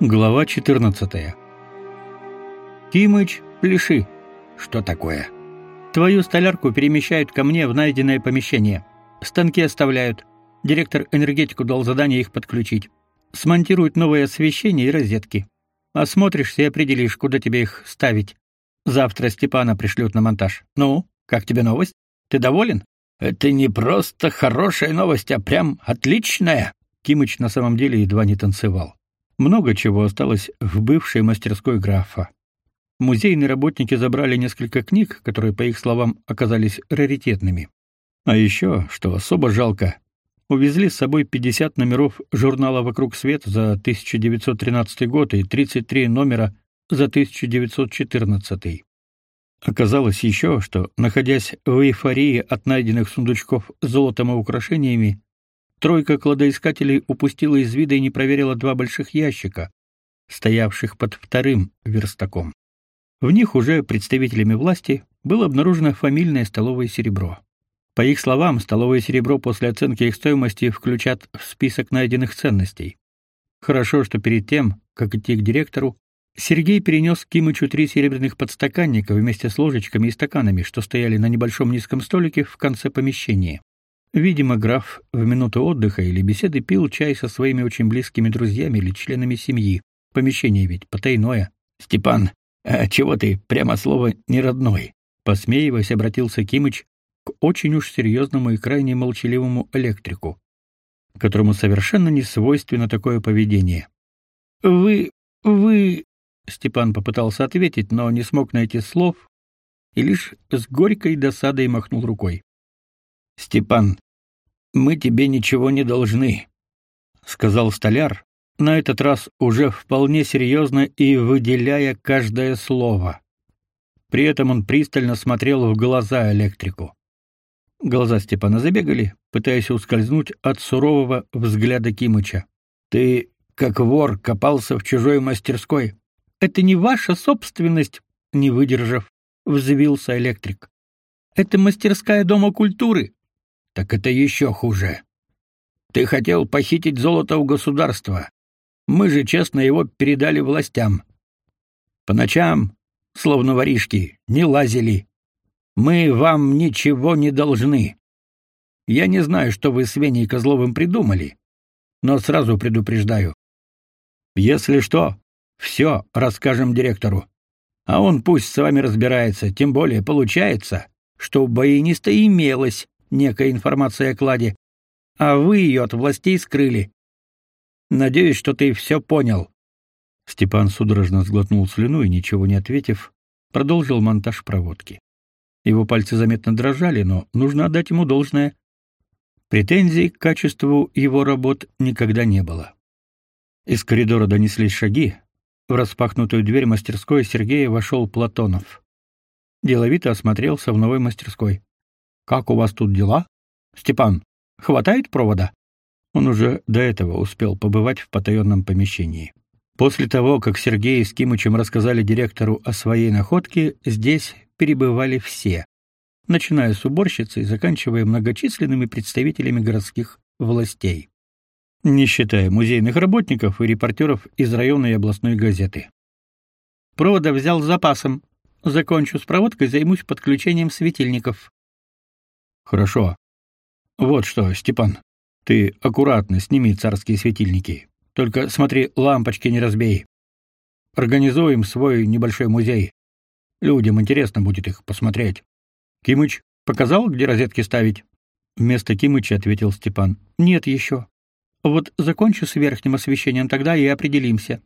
Глава 14. Кимыч, пляши. Что такое? Твою столярку перемещают ко мне в найденное помещение. Станки оставляют. Директор энергетику дал задание их подключить. Смонтируют новое освещение и розетки. Осмотришься и определишь, куда тебе их ставить. Завтра Степана пришлют на монтаж. Ну, как тебе новость? Ты доволен? Это не просто хорошая новость, а прям отличная. Кимыч на самом деле едва не танцевал. Много чего осталось в бывшей мастерской графа. Музейные работники забрали несколько книг, которые, по их словам, оказались раритетными. А еще, что особо жалко, увезли с собой 50 номеров журнала «Вокруг света» за 1913 год и 33 номера за 1914. Оказалось еще, что, находясь в эйфории от найденных сундучков с золотом и украшениями, Тройка кладоискателей упустила из вида и не проверила два больших ящика, стоявших под вторым верстаком. В них уже представителями власти было обнаружено фамильное столовое серебро. По их словам, столовое серебро после оценки их стоимости включат в список найденных ценностей. Хорошо, что перед тем, как идти к директору, Сергей перенес Кимычу три серебряных подстаканника вместе с ложечками и стаканами, что стояли на небольшом низком столике в конце помещения. Видимо, граф в минуту отдыха или беседы пил чай со своими очень близкими друзьями или членами семьи. Помещение ведь потайное. Степан, а чего ты, прямо слово, не родной? Посмеиваясь, обратился Кимыч к очень уж серьезному и крайне молчаливому электрику, которому совершенно не свойственно такое поведение. Вы вы Степан попытался ответить, но не смог найти слов и лишь с горькой досадой махнул рукой. Степан, мы тебе ничего не должны, сказал столяр, на этот раз уже вполне серьезно и выделяя каждое слово. При этом он пристально смотрел в глаза электрику. Глаза Степана забегали, пытаясь ускользнуть от сурового взгляда Кимыча. Ты, как вор, копался в чужой мастерской. Это не ваша собственность, не выдержав, взвился электрик. Это мастерская дома культуры. Так это еще хуже. Ты хотел похитить золото у государства. Мы же честно его передали властям. По ночам, словно воришки, не лазили. Мы вам ничего не должны. Я не знаю, что вы с Веней Козловым придумали, но сразу предупреждаю. Если что, все расскажем директору. А он пусть с вами разбирается, тем более получается, что у баяниста имелось некая информация о кладе, а вы ее от властей скрыли. Надеюсь, что ты все понял. Степан судорожно сглотнул слюну и ничего не ответив, продолжил монтаж проводки. Его пальцы заметно дрожали, но нужно отдать ему должное. Претензий к качеству его работ никогда не было. Из коридора донеслись шаги. В распахнутую дверь мастерской Сергея вошел Платонов. Деловито осмотрелся в новой мастерской. Как у вас тут дела? Степан, хватает провода? Он уже до этого успел побывать в потаенном помещении. После того, как Сергей с Кимычем рассказали директору о своей находке, здесь перебывали все, начиная с уборщицы и заканчивая многочисленными представителями городских властей, не считая музейных работников и репортеров из районной и областной газеты. Провода взял с запасом. Закончу с проводкой, займусь подключением светильников. Хорошо. Вот что, Степан, ты аккуратно сними царские светильники. Только смотри, лампочки не разбей. Организуем свой небольшой музей. Людям интересно будет их посмотреть. Кимыч показал, где розетки ставить? Вместо Кимыча ответил Степан. Нет еще. Вот закончу с верхним освещением, тогда и определимся.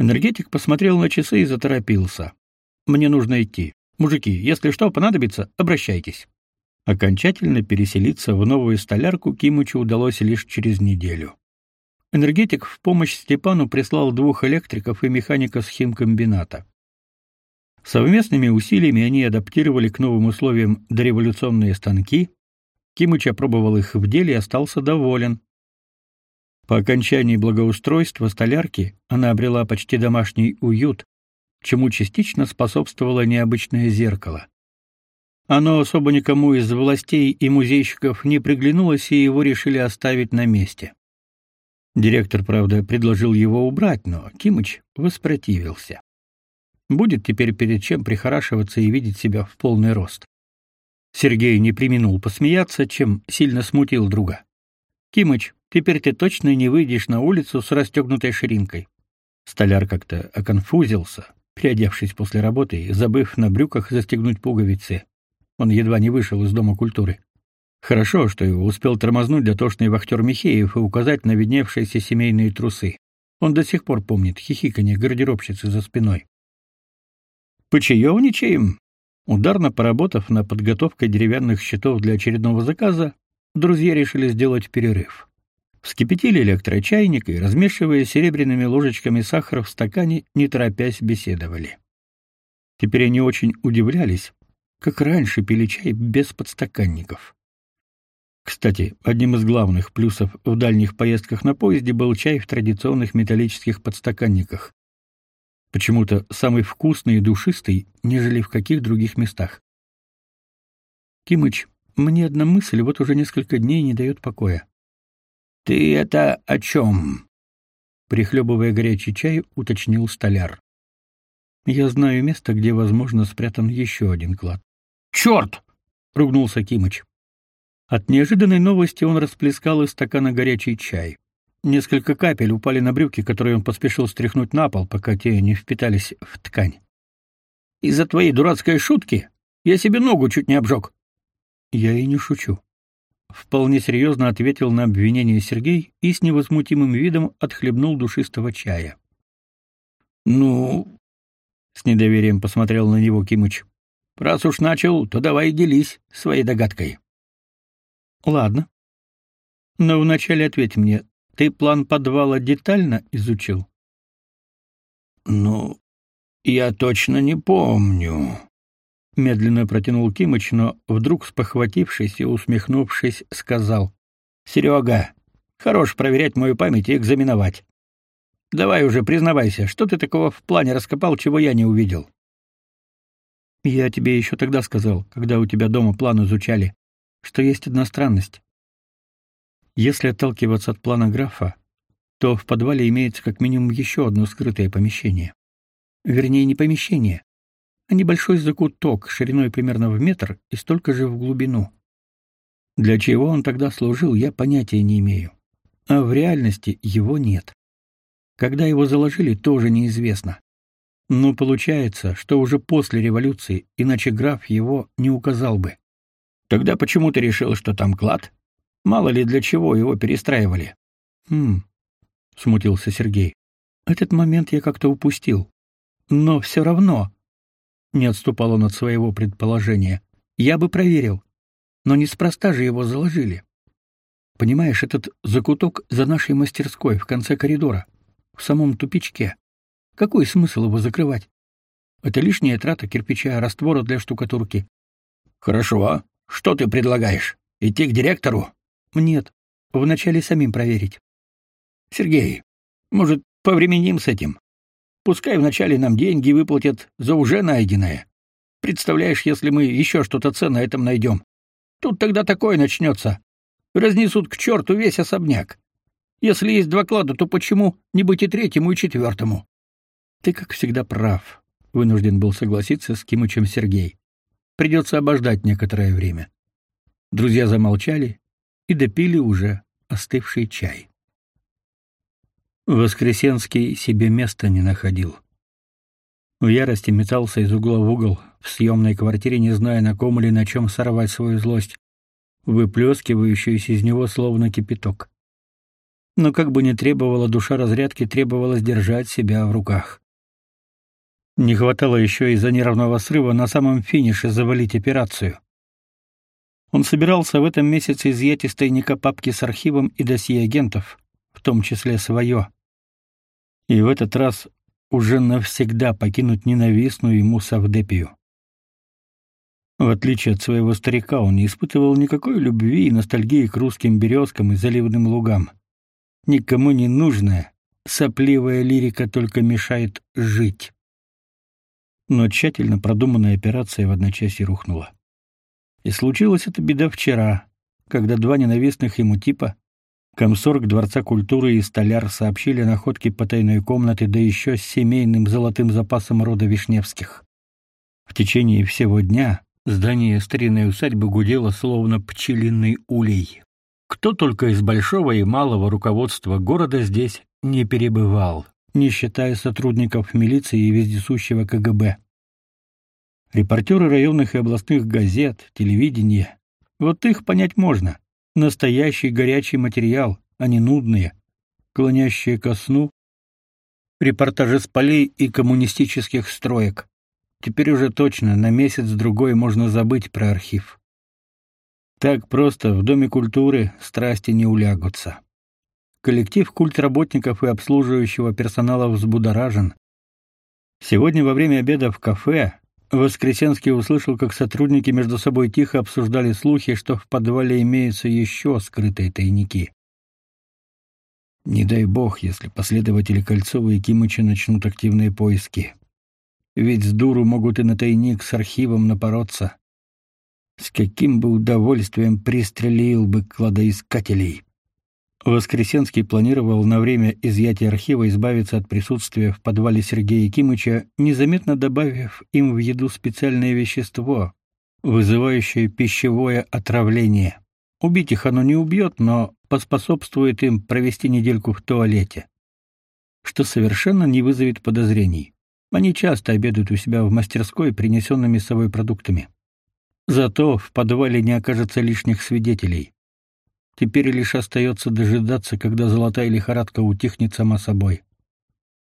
Энергетик посмотрел на часы и заторопился. Мне нужно идти. Мужики, если что понадобится, обращайтесь. Окончательно переселиться в новую столярку Кимычу удалось лишь через неделю. Энергетик в помощь Степану прислал двух электриков и механика с химкомбината. Совместными усилиями они адаптировали к новым условиям дореволюционные станки. Кимыч опробовал их в деле и остался доволен. По окончании благоустройства столярки она обрела почти домашний уют, чему частично способствовало необычное зеркало. Оно особо никому из властей и музейщиков не приглянулось, и его решили оставить на месте. Директор, правда, предложил его убрать, но Кимыч воспротивился. Будет теперь перед чем прихорашиваться и видеть себя в полный рост. Сергей не преминул посмеяться, чем сильно смутил друга. Кимыч, теперь ты точно не выйдешь на улицу с расстегнутой ширинкой. Столяр как-то оконфузился, приодевшись после работы забыв на брюках застегнуть пуговицы. Он едва не вышел из дома культуры. Хорошо, что его успел тормознуть дотошный вахтер Михеев и указать на видневшиеся семейные трусы. Он до сих пор помнит хихиканье гардеробщицы за спиной. Почаевничаем. Ударно поработав над подготовкой деревянных щитов для очередного заказа, друзья решили сделать перерыв. Вскипятили электрочайник и, размешивая серебряными ложечками сахар в стакане, не торопясь беседовали. Теперь они очень удивлялись, как раньше пили чай без подстаканников. Кстати, одним из главных плюсов в дальних поездках на поезде был чай в традиционных металлических подстаканниках. Почему-то самый вкусный и душистый, нежели в каких других местах. Кимыч, мне одна мысль вот уже несколько дней не дает покоя. Ты это о чем?» Прихлебывая горячий чай, уточнил столяр. Я знаю место, где, возможно, спрятан еще один клад. «Черт!» — ругнулся Кимыч. От неожиданной новости он расплескал из стакана горячий чай. Несколько капель упали на брюки, которые он поспешил стряхнуть на пол, пока те не впитались в ткань. «Из-за твоей дурацкой шутки я себе ногу чуть не обжег». «Я и не шучу». Вполне серьезно ответил на обвинение Сергей и с невозмутимым видом отхлебнул душистого чая. «Ну...» — с недоверием посмотрел на него Кимыч. «Раз уж начал, то давай делись своей догадкой». Ладно. Но вначале ответь мне, ты план подвала детально изучил? Ну, я точно не помню. Медленно протянул Кимыч, но вдруг спохватившись и усмехнувшись, сказал: "Серега, хорош проверять мою память и экзаменовать. Давай уже признавайся, что ты такого в плане раскопал, чего я не увидел?" Я тебе еще тогда сказал, когда у тебя дома план изучали что есть одна странность. Если отталкиваться от плана графа, то в подвале имеется как минимум еще одно скрытое помещение. Вернее, не помещение, а небольшой закуток шириной примерно в метр и столько же в глубину. Для чего он тогда служил, я понятия не имею. А в реальности его нет. Когда его заложили, тоже неизвестно. Но получается, что уже после революции, иначе граф его не указал бы. Тогда почему ты решил, что там клад? Мало ли для чего его перестраивали. Хм. Смутился Сергей. Этот момент я как-то упустил. Но все равно не отступал он от своего предположения. Я бы проверил. Но неспроста же его заложили. Понимаешь, этот закуток за нашей мастерской в конце коридора, в самом тупичке. Какой смысл его закрывать? Это лишняя трата кирпича, раствора для штукатурки. Хорошо. Что ты предлагаешь? Идти к директору? Нет. Вначале самим проверить. Сергей, может, повременим с этим? Пускай вначале нам деньги выплатят за уже найденное. Представляешь, если мы еще что-то ценное этом найдем? Тут тогда такое начнется. Разнесут к черту весь особняк. Если есть два клада, то почему не быть и третьему, и четвертому? Ты, как всегда, прав, вынужден был согласиться с Кимычем Сергей. Придется обождать некоторое время. Друзья замолчали и допили уже остывший чай. Воскресенский себе места не находил. В ярости метался из угла в угол в съемной квартире, не зная, на ком или на чем сорвать свою злость, выплескивающуюся из него словно кипяток. Но как бы ни требовала душа разрядки, требовалось держать себя в руках. Не хватало еще из-за нервного срыва на самом финише завалить операцию. Он собирался в этом месяце изъять из тайника папки с архивом и досье агентов, в том числе свое. И в этот раз уже навсегда покинуть ненавистную ему Савдепию. В отличие от своего старика, он не испытывал никакой любви и ностальгии к русским березкам и заливным лугам. Никому не нужная, сопливая лирика только мешает жить но тщательно продуманная операция в одночасье рухнула. И случилась эта беда вчера, когда два ненавистных ему типа, Комсорг Дворца культуры и столяр сообщили о находке потайной комнаты, да еще с семейным золотым запасом рода Вишневских. В течение всего дня здание старинной усадьбы гудело словно пчелиный улей. Кто только из большого и малого руководства города здесь не перебывал, не считая сотрудников милиции и вездесущего КГБ. Репортеры районных и областных газет, телевидения. Вот их понять можно. Настоящий горячий материал, а не нудные, клонящие ко сну. Репортажи с полей и коммунистических строек. Теперь уже точно на месяц-другой можно забыть про архив. Так просто в Доме культуры страсти не улягутся. Коллектив культработников и обслуживающего персонала взбудоражен. Сегодня во время обеда в кафе Воскресенский услышал, как сотрудники между собой тихо обсуждали слухи, что в подвале имеются еще скрытые тайники. Не дай бог, если последователи Кольцова и Кимыча начнут активные поиски. Ведь с дуру могут и на тайник с архивом напороться. С каким бы удовольствием пристрелил бы кладоискателей. Воскресенский планировал на время изъятия архива избавиться от присутствия в подвале Сергея Кимыча, незаметно добавив им в еду специальное вещество, вызывающее пищевое отравление. Убить их оно не убьет, но поспособствует им провести недельку в туалете, что совершенно не вызовет подозрений. Они часто обедают у себя в мастерской принесенными с собой продуктами. Зато в подвале не окажется лишних свидетелей. Теперь лишь остается дожидаться, когда золотая лихорадка утихнет сама собой.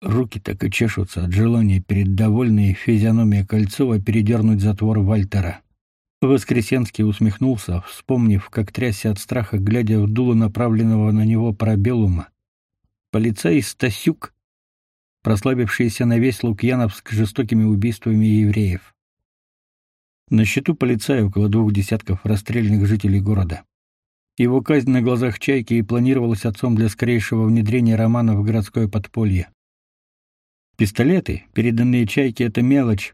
Руки так и чешутся от желания перед довольной физиономией Кольцова передернуть затвор Вальтера. Воскресенский усмехнулся, вспомнив, как трясся от страха, глядя в дуло направленного на него парабеллума. Полицей Стасюк, прославившийся на весь Лукьяновск жестокими убийствами евреев. На счету полицая около двух десятков расстрелянных жителей города. Его казнь на глазах Чайки и планировалась отцом для скорейшего внедрения романа в городское подполье. Пистолеты, переданные Чайке, — это мелочь,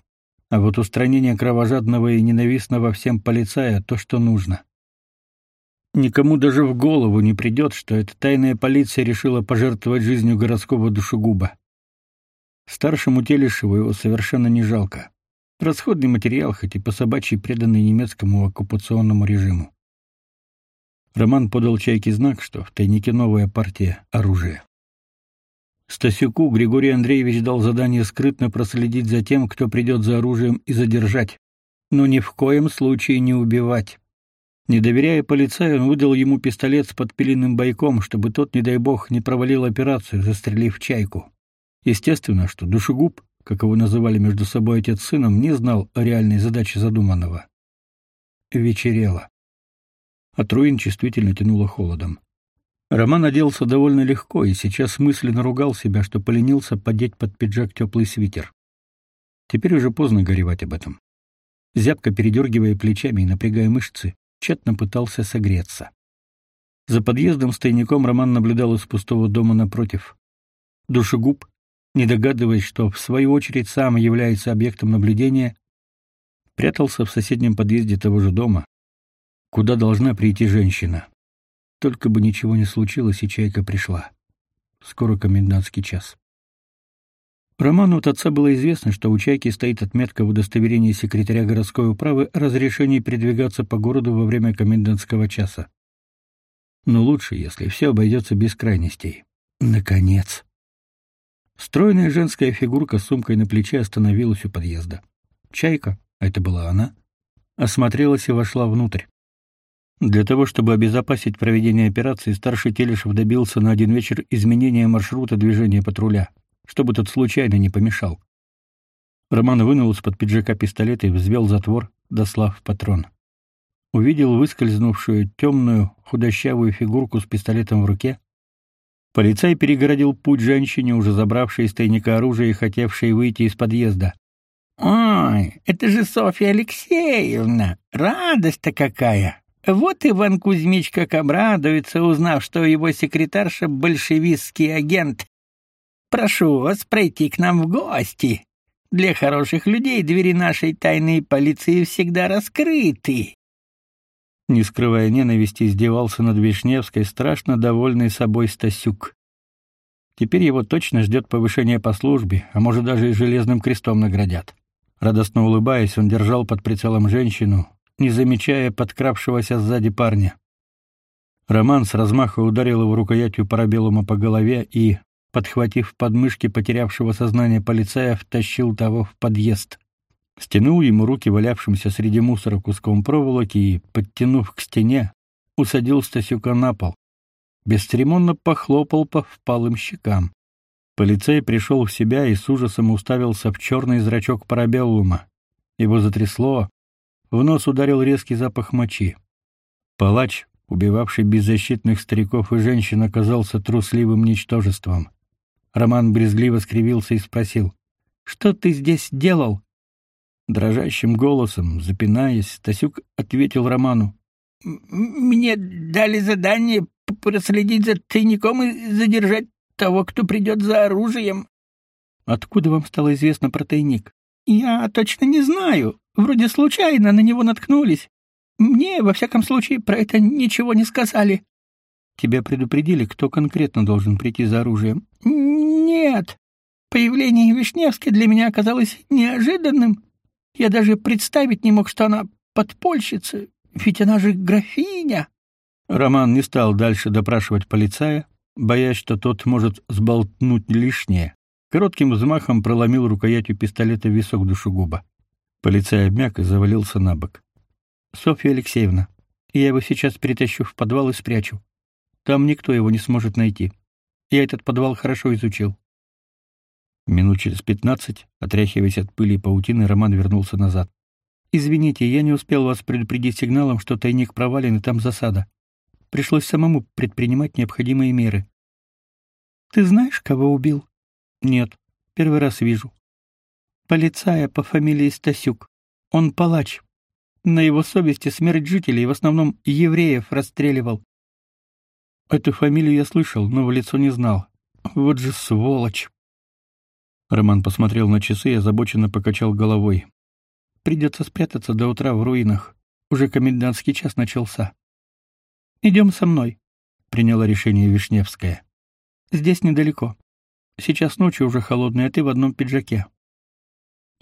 а вот устранение кровожадного и ненавистного всем полицая — то, что нужно. Никому даже в голову не придет, что эта тайная полиция решила пожертвовать жизнью городского душегуба. Старшему Телешеву его совершенно не жалко. Расходный материал, хоть и по собачьи преданный немецкому оккупационному режиму. Роман подал Чайке знак, что в тайнике новая партия оружия. Стасюку Григорий Андреевич дал задание скрытно проследить за тем, кто придет за оружием и задержать, но ни в коем случае не убивать. Не доверяя полицаю, он выдал ему пистолет с подпиленным бойком, чтобы тот, не дай бог, не провалил операцию, застрелив чайку. Естественно, что душегуб, как его называли между собой отец с сыном, не знал о реальной задаче задуманного. Вечерело. От руин чувствительно тянуло холодом. Роман оделся довольно легко и сейчас мысленно ругал себя, что поленился подеть под пиджак теплый свитер. Теперь уже поздно горевать об этом. Зябко передергивая плечами и напрягая мышцы, тщетно пытался согреться. За подъездом с тайником Роман наблюдал из пустого дома напротив. Душегуб, не догадываясь, что в свою очередь сам является объектом наблюдения, прятался в соседнем подъезде того же дома, куда должна прийти женщина. Только бы ничего не случилось, и чайка пришла. Скоро комендантский час. Роману от отца было известно, что у чайки стоит отметка в удостоверении секретаря городской управы о разрешении передвигаться по городу во время комендантского часа. Но лучше, если все обойдется без крайностей. Наконец. Стройная женская фигурка с сумкой на плече остановилась у подъезда. Чайка, это была она, осмотрелась и вошла внутрь. Для того, чтобы обезопасить проведение операции, старший Телешев добился на один вечер изменения маршрута движения патруля, чтобы тот случайно не помешал. Роман вынул из-под пиджака пистолет и взвел затвор, дослав патрон. Увидел выскользнувшую темную, худощавую фигурку с пистолетом в руке. Полицай перегородил путь женщине, уже забравшей из тайника оружие и хотевшей выйти из подъезда. «Ой, это же Софья Алексеевна! Радость-то какая!» Вот Иван Кузьмич как обрадуется, узнав, что его секретарша — большевистский агент. Прошу вас пройти к нам в гости. Для хороших людей двери нашей тайной полиции всегда раскрыты. Не скрывая ненависти, издевался над Вишневской страшно довольный собой Стасюк. Теперь его точно ждет повышение по службе, а может даже и железным крестом наградят. Радостно улыбаясь, он держал под прицелом женщину, не замечая подкравшегося сзади парня. Роман с размаха ударил его рукоятью парабеллума по голове и, подхватив подмышки потерявшего сознание полицая, втащил того в подъезд. Стянул ему руки валявшимся среди мусора куском проволоки и, подтянув к стене, усадил Стасюка на пол. Бесцеремонно похлопал по впалым щекам. Полицей пришел в себя и с ужасом уставился в черный зрачок парабеллума. Его затрясло, в нос ударил резкий запах мочи. Палач, убивавший беззащитных стариков и женщин, оказался трусливым ничтожеством. Роман брезгливо скривился и спросил: "Что ты здесь делал?" Дрожащим голосом, запинаясь, Стасюк ответил Роману: "Мне дали задание проследить за тайником и задержать того, кто придет за оружием". "Откуда вам стало известно про тайник?" "Я точно не знаю. Вроде случайно на него наткнулись. Мне, во всяком случае, про это ничего не сказали. Тебя предупредили, кто конкретно должен прийти за оружием? Нет. Появление Вишневской для меня оказалось неожиданным. Я даже представить не мог, что она подпольщица, ведь она же графиня. Роман не стал дальше допрашивать полицая, боясь, что тот может сболтнуть лишнее. Коротким взмахом проломил рукоятью пистолета висок душегуба. Полицай обмяк и завалился на бок. Софья Алексеевна, я его сейчас перетащу в подвал и спрячу. Там никто его не сможет найти. Я этот подвал хорошо изучил. Минут через пятнадцать, отряхиваясь от пыли и паутины, Роман вернулся назад. Извините, я не успел вас предупредить сигналом, что тайник провален и там засада. Пришлось самому предпринимать необходимые меры. Ты знаешь, кого убил? Нет, первый раз вижу. Полицая по фамилии Стасюк. Он палач. На его совести смерть жителей, в основном евреев, расстреливал. Эту фамилию я слышал, но в лицо не знал. Вот же сволочь. Роман посмотрел на часы и озабоченно покачал головой. Придется спрятаться до утра в руинах. Уже комендантский час начался. Идем со мной, приняла решение Вишневская. Здесь недалеко. Сейчас ночью уже холодная, а ты в одном пиджаке.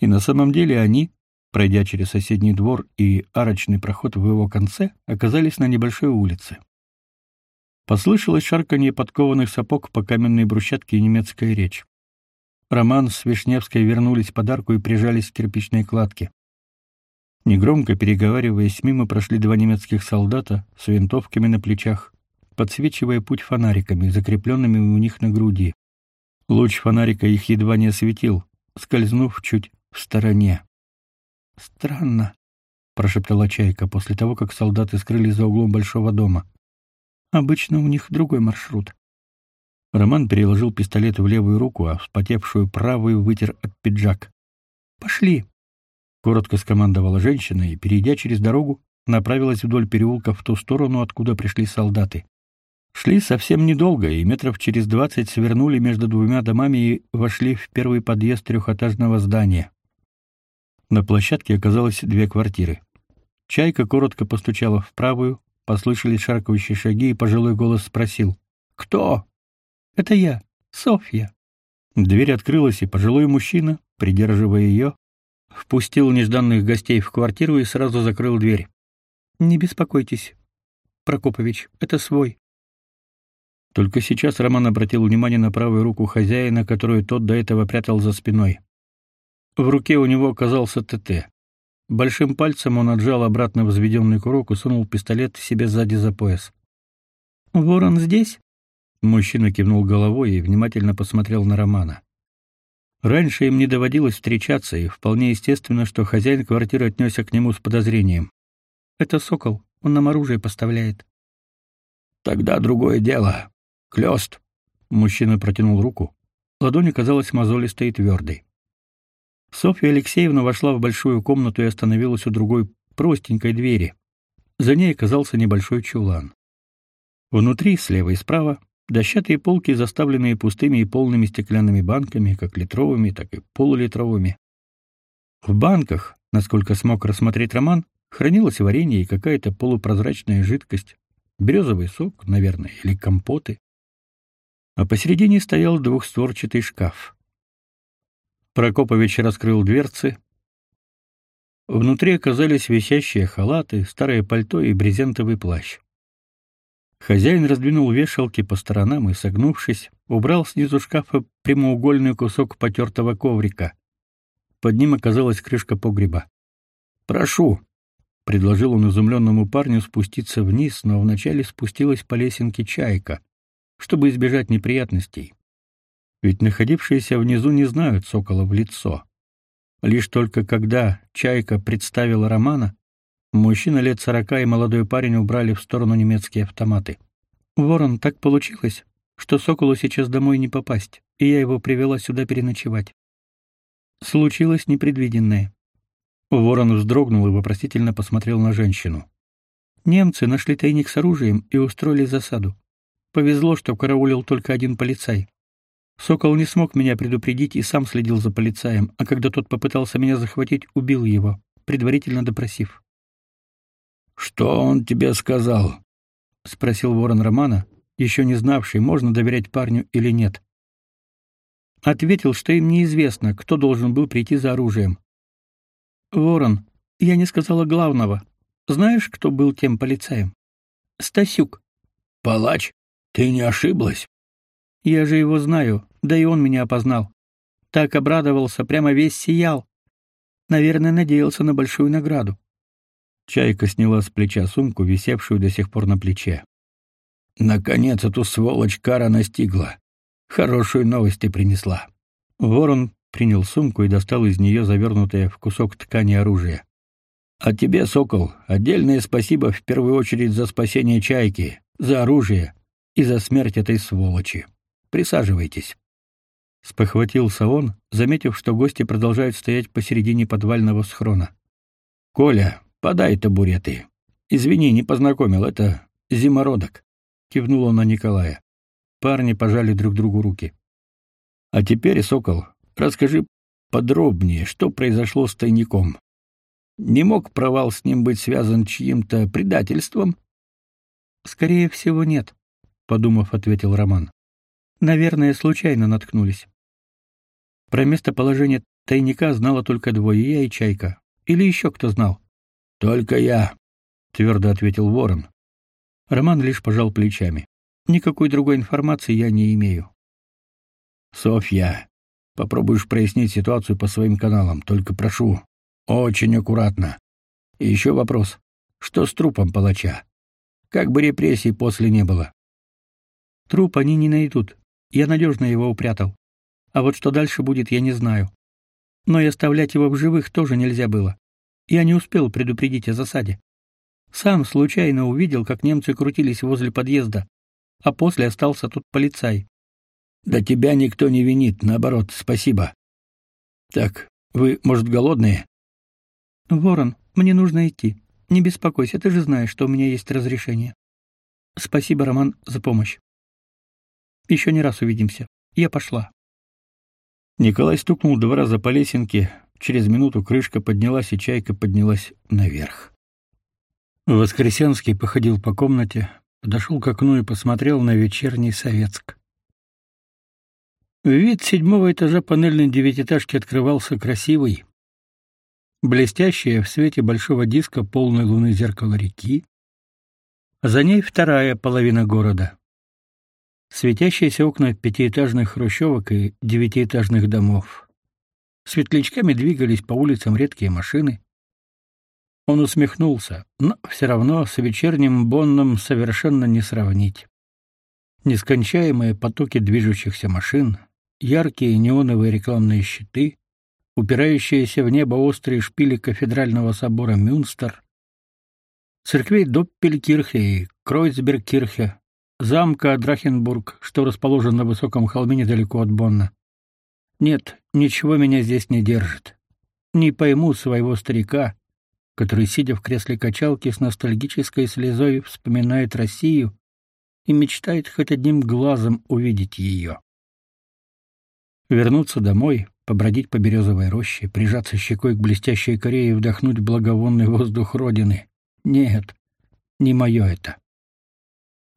И на самом деле они, пройдя через соседний двор и арочный проход в его конце, оказались на небольшой улице. Послышалось шарканье подкованных сапог по каменной брусчатке и немецкая речь. Роман с Вишневской вернулись под арку и прижались к кирпичной кладке. Негромко переговариваясь, мимо прошли два немецких солдата с винтовками на плечах, подсвечивая путь фонариками, закрепленными у них на груди. Луч фонарика их едва не осветил, скользнув чуть в стороне. Странно, прошептала Чайка после того, как солдаты скрылись за углом большого дома. Обычно у них другой маршрут. Роман переложил пистолет в левую руку, а вспотевшую правую вытер от пиджак. Пошли, коротко скомандовала женщина и, перейдя через дорогу, направилась вдоль переулка в ту сторону, откуда пришли солдаты. Шли совсем недолго, и метров через двадцать свернули между двумя домами и вошли в первый подъезд трехэтажного здания. На площадке оказалось две квартиры. Чайка коротко постучала в правую, послышались шаркающие шаги, и пожилой голос спросил: "Кто?" "Это я, Софья". Дверь открылась, и пожилой мужчина, придерживая ее, впустил нежданных гостей в квартиру и сразу закрыл дверь. "Не беспокойтесь, Прокопович, это свой. Только сейчас Роман обратил внимание на правую руку хозяина, которую тот до этого прятал за спиной. В руке у него оказался ТТ. Большим пальцем он отжал обратно взведенный курок и сунул пистолет себе сзади за пояс. «Ворон здесь?» Мужчина кивнул головой и внимательно посмотрел на Романа. Раньше им не доводилось встречаться, и вполне естественно, что хозяин квартиры отнесся к нему с подозрением. «Это Сокол, он нам оружие поставляет». «Тогда другое дело. Клёст. Мужчина протянул руку. Ладонь оказалась мозолистой и твердой. Софья Алексеевна вошла в большую комнату и остановилась у другой простенькой двери. За ней оказался небольшой чулан. Внутри, слева и справа, дощатые полки, заставленные пустыми и полными стеклянными банками, как литровыми, так и полулитровыми. В банках, насколько смог рассмотреть Роман, Хранилось варенье и какая-то полупрозрачная жидкость, березовый сок, наверное, или компоты. А посередине стоял двухстворчатый шкаф. Прокопович раскрыл дверцы. Внутри оказались висящие халаты, старое пальто и брезентовый плащ. Хозяин раздвинул вешалки по сторонам и, согнувшись, убрал снизу шкафа прямоугольный кусок потертого коврика. Под ним оказалась крышка погреба. «Прошу», — предложил он изумленному парню спуститься вниз, но вначале спустилась по лесенке чайка, чтобы избежать неприятностей. Ведь находившиеся внизу не знают сокола в лицо. Лишь только когда чайка представила Романа, мужчина лет сорока и молодой парень убрали в сторону немецкие автоматы. «Ворон, так получилось, что соколу сейчас домой не попасть, и я его привела сюда переночевать. Случилось непредвиденное. Ворон вздрогнул и вопросительно посмотрел на женщину. Немцы нашли тайник с оружием и устроили засаду. Повезло, что караулил только один полицай. Сокол не смог меня предупредить и сам следил за полицаем, а когда тот попытался меня захватить, убил его, предварительно допросив. Что он тебе сказал? спросил Ворон Романа, еще не знавший, можно доверять парню или нет. Ответил, что им неизвестно, кто должен был прийти за оружием. Ворон, я не сказала главного. Знаешь, кто был тем полицаем? Стасюк. Палач? Ты не ошиблась? Я же его знаю, да и он меня опознал. Так обрадовался, прямо весь сиял. Наверное, надеялся на большую награду. Чайка сняла с плеча сумку, висевшую до сих пор на плече. Наконец эту сволочь кара настигла. Хорошую новость ты принесла. Ворон принял сумку и достал из нее завернутое в кусок ткани оружие. А тебе, сокол, отдельное спасибо в первую очередь за спасение чайки, за оружие и за смерть этой сволочи. Присаживайтесь. Спохватился он, заметив, что гости продолжают стоять посередине подвального схрона. Коля, подай табуреты. Извини, не познакомил, это зимородок. Кивнул он на Николая. Парни пожали друг другу руки. А теперь, сокол, Расскажи подробнее, что произошло с тайником. Не мог провал с ним быть связан чьим-то предательством? Скорее всего, нет, подумав, ответил Роман. Наверное, случайно наткнулись. Про местоположение тайника знала только двое, я и Чайка. Или еще кто знал? Только я, твердо ответил Ворон. Роман лишь пожал плечами. Никакой другой информации я не имею. Софья, Попробуешь прояснить ситуацию по своим каналам, только прошу, очень аккуратно. И еще вопрос. Что с трупом палача? Как бы репрессий после не было. Труп они не найдут. Я надежно его упрятал. А вот что дальше будет, я не знаю. Но и оставлять его в живых тоже нельзя было. Я не успел предупредить о засаде. Сам случайно увидел, как немцы крутились возле подъезда, а после остался тут полицай. Да тебя никто не винит, наоборот, спасибо. Так, вы, может, голодные? Ворон, мне нужно идти. Не беспокойся, ты же знаешь, что у меня есть разрешение. Спасибо, Роман, за помощь. Еще не раз увидимся. Я пошла. Николай стукнул два раза по лесенке. Через минуту крышка поднялась, и чайка поднялась наверх. Воскресенский походил по комнате, подошел к окну и посмотрел на вечерний Советск. Вид седьмого этажа панельной девятиэтажки открывался красивый. Блестящее в свете большого диска полной луны зеркало реки. За ней вторая половина города. Светящиеся окна пятиэтажных хрущевок и девятиэтажных домов. Светлячками двигались по улицам редкие машины. Он усмехнулся, но все равно с вечерним Бонном совершенно не сравнить. Нескончаемые потоки движущихся машин, яркие неоновые рекламные щиты, упирающиеся в небо острые шпили кафедрального собора Мюнстер, церквей Доппелькирхе и Кройцбергкирхе, замка Драхенбург, что расположен на высоком холме недалеко от Бонна. Нет, ничего меня здесь не держит. Не пойму своего старика, который, сидя в кресле качалки с ностальгической слезой, вспоминает Россию и мечтает хоть одним глазом увидеть ее. Вернуться домой, побродить по березовой роще, прижаться щекой к блестящей коре и вдохнуть благовонный воздух родины. Нет, не мое это.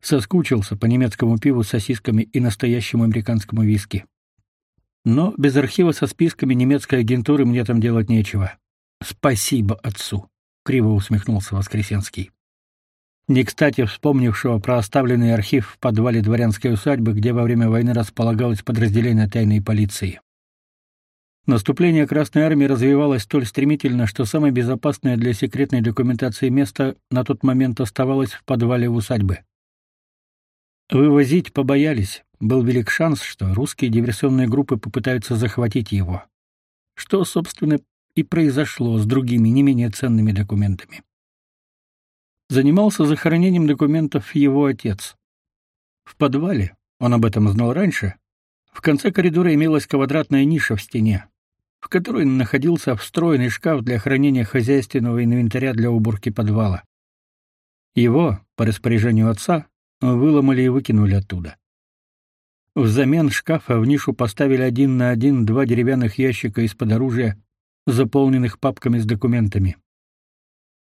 Соскучился по немецкому пиву с сосисками и настоящему американскому виски. Но без архива со списками немецкой агентуры мне там делать нечего. Спасибо отцу, криво усмехнулся Воскресенский. Не кстати вспомнившего про оставленный архив в подвале дворянской усадьбы, где во время войны располагалось подразделение тайной полиции. Наступление Красной армии развивалось столь стремительно, что самое безопасное для секретной документации место на тот момент оставалось в подвале усадьбы. Вывозить побоялись, был велик шанс, что русские диверсионные группы попытаются захватить его. Что, собственно, и произошло с другими не менее ценными документами. Занимался захоронением документов его отец. В подвале, он об этом знал раньше, в конце коридора имелась квадратная ниша в стене, в которой находился встроенный шкаф для хранения хозяйственного инвентаря для уборки подвала. Его, по распоряжению отца, выломали и выкинули оттуда. Взамен шкафа в нишу поставили один на один два деревянных ящика из-под оружия, заполненных папками с документами.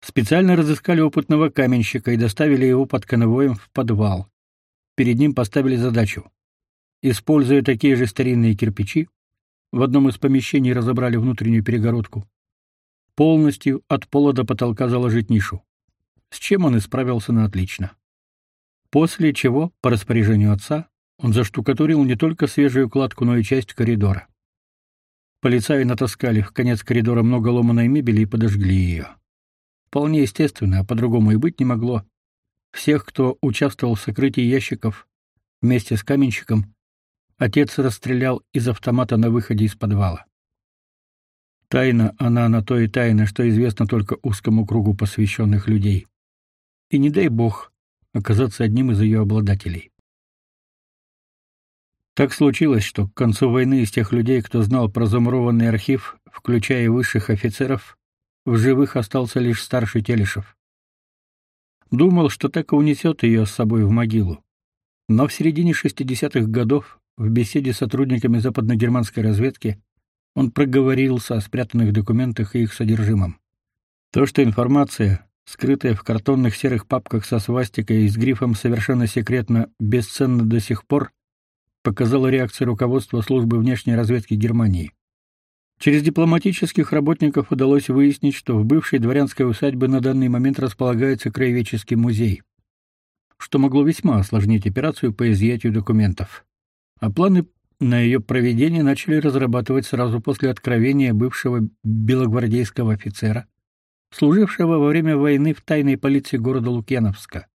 Специально разыскали опытного каменщика и доставили его под конвоем в подвал. Перед ним поставили задачу. Используя такие же старинные кирпичи, в одном из помещений разобрали внутреннюю перегородку. Полностью от пола до потолка заложить нишу. С чем он исправился на отлично. После чего, по распоряжению отца, он заштукатурил не только свежую кладку, но и часть коридора. Полицаи натаскали в конец коридора много ломаной мебели и подожгли ее. Вполне естественно, а по-другому и быть не могло. Всех, кто участвовал в сокрытии ящиков вместе с каменщиком, отец расстрелял из автомата на выходе из подвала. Тайна она на то и тайна, что известно только узкому кругу посвященных людей. И не дай бог оказаться одним из ее обладателей. Так случилось, что к концу войны из тех людей, кто знал про замурованный архив, включая высших офицеров, в живых остался лишь старший Телешев. Думал, что так и унесет ее с собой в могилу. Но в середине 60-х годов в беседе с сотрудниками западно-германской разведки он проговорился о спрятанных документах и их содержимом. То, что информация, скрытая в картонных серых папках со свастикой и с грифом «Совершенно секретно», бесценна до сих пор, показала реакция руководства службы внешней разведки Германии. Через дипломатических работников удалось выяснить, что в бывшей дворянской усадьбе на данный момент располагается краеведческий музей, что могло весьма осложнить операцию по изъятию документов. А планы на ее проведение начали разрабатывать сразу после откровения бывшего белогвардейского офицера, служившего во время войны в тайной полиции города Лукьяновска.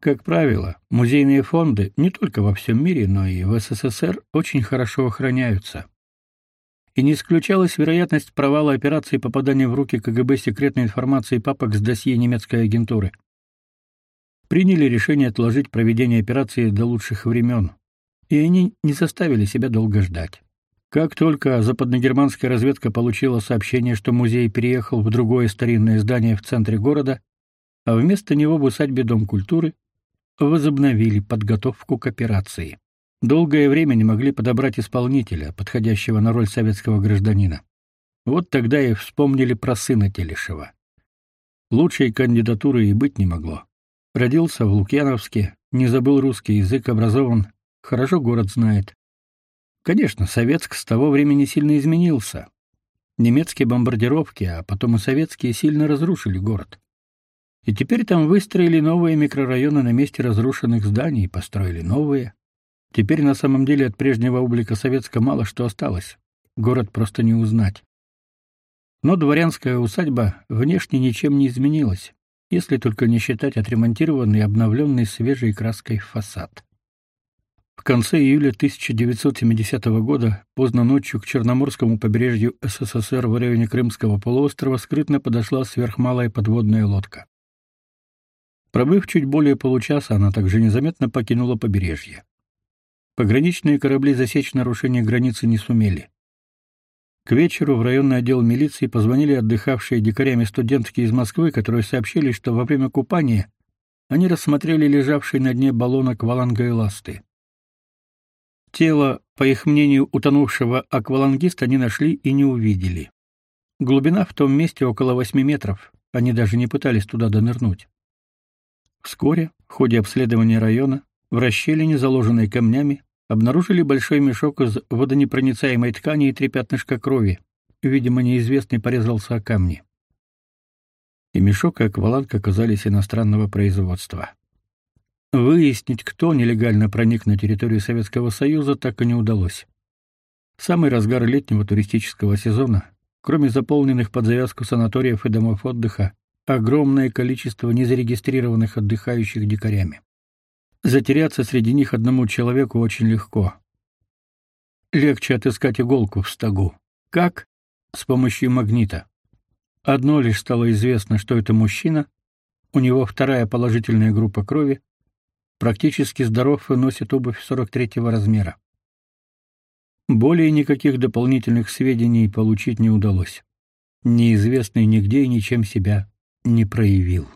Как правило, музейные фонды не только во всем мире, но и в СССР очень хорошо охраняются. И не исключалась вероятность провала операции попадания в руки КГБ секретной информации папок с досье немецкой агентуры. Приняли решение отложить проведение операции до лучших времен, и они не заставили себя долго ждать. Как только западногерманская разведка получила сообщение, что музей переехал в другое старинное здание в центре города, а вместо него в усадьбе Дом культуры, возобновили подготовку к операции. Долгое время не могли подобрать исполнителя, подходящего на роль советского гражданина. Вот тогда и вспомнили про сына Телешева. Лучшей кандидатуры и быть не могло. Родился в Лукьяновске, не забыл русский язык, образован, хорошо город знает. Конечно, Советск с того времени сильно изменился. Немецкие бомбардировки, а потом и советские сильно разрушили город. И теперь там выстроили новые микрорайоны на месте разрушенных зданий, построили новые. Теперь на самом деле от прежнего облика Советска мало что осталось. Город просто не узнать. Но дворянская усадьба внешне ничем не изменилась, если только не считать отремонтированный и обновленный свежей краской фасад. В конце июля 1970 года поздно ночью к Черноморскому побережью СССР в районе Крымского полуострова скрытно подошла сверхмалая подводная лодка. Пробыв чуть более получаса, она также незаметно покинула побережье. Пограничные корабли засечь нарушение границы не сумели. К вечеру в районный отдел милиции позвонили отдыхавшие дикарями студентки из Москвы, которые сообщили, что во время купания они рассмотрели лежавший на дне баллона акваланга и ласты. Тело, по их мнению, утонувшего аквалангиста они нашли и не увидели. Глубина в том месте около восьми метров. Они даже не пытались туда донырнуть. Вскоре, в ходе обследования района, в расщелине, заложенной камнями, обнаружили большой мешок из водонепроницаемой ткани и три пятнышка крови. Видимо, неизвестный порезался о камни. И мешок и акваланг оказались иностранного производства. Выяснить, кто нелегально проник на территорию Советского Союза, так и не удалось. Самый разгар летнего туристического сезона, кроме заполненных под завязку санаториев и домов отдыха, огромное количество незарегистрированных отдыхающих дикарями. Затеряться среди них одному человеку очень легко. Легче отыскать иголку в стогу. Как? С помощью магнита. Одно лишь стало известно, что это мужчина, у него вторая положительная группа крови, практически здоров и носит обувь 43-го размера. Более никаких дополнительных сведений получить не удалось. Неизвестный нигде и ничем себя не проявил.